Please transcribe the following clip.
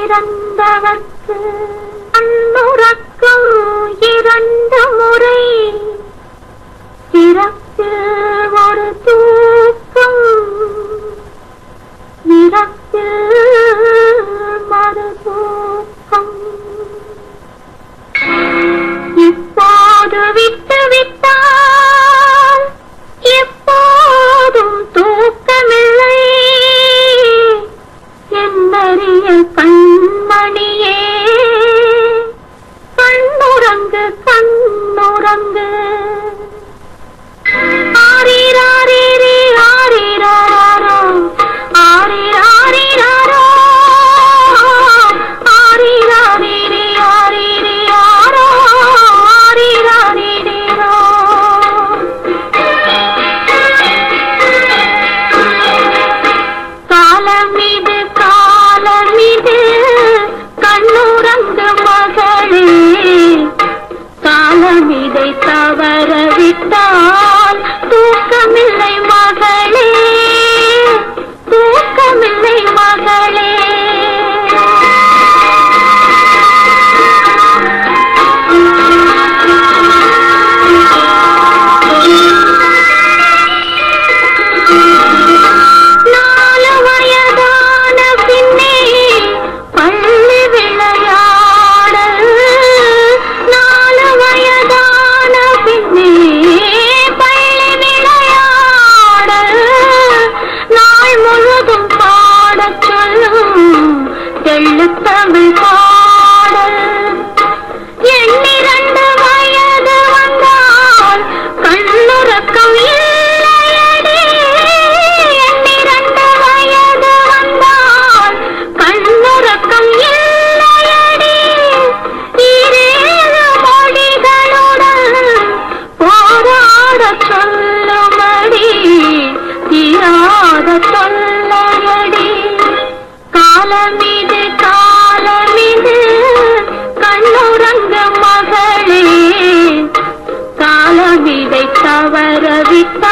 பிறந்தவர்க்கு அன்னுறக்கம் இரண்டு முறை. பிறப்பில் ஒரு தூ Africa.